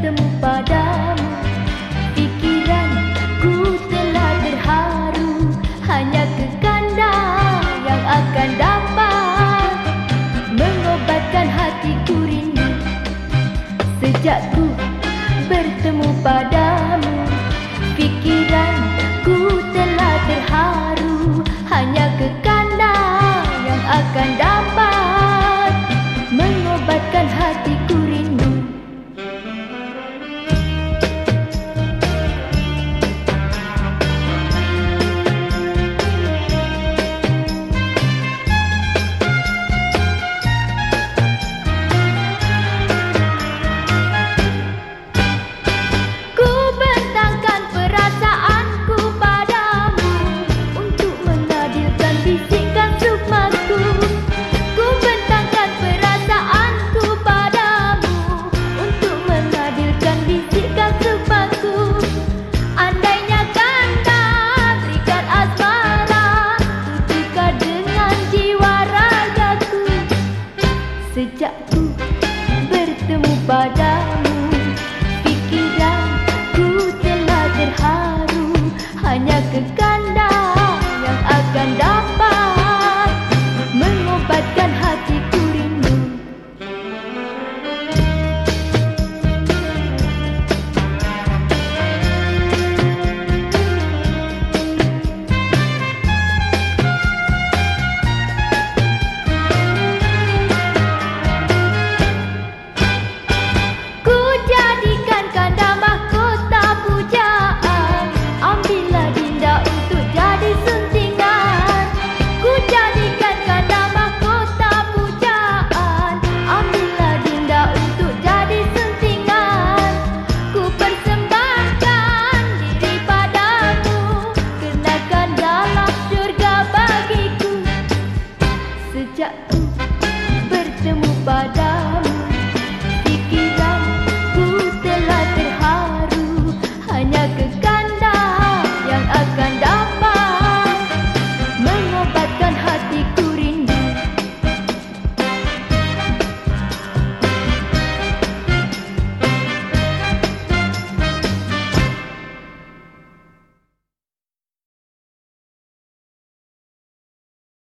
bertemu padamu. Fikiran ku telah berharu Hanya kekandang yang akan dapat Mengobatkan hatiku rindu. Sejak ku bertemu padamu Fikiran ku telah berharu padamu. Pikiranku telah terharu Hanya kekanda yang akan datang.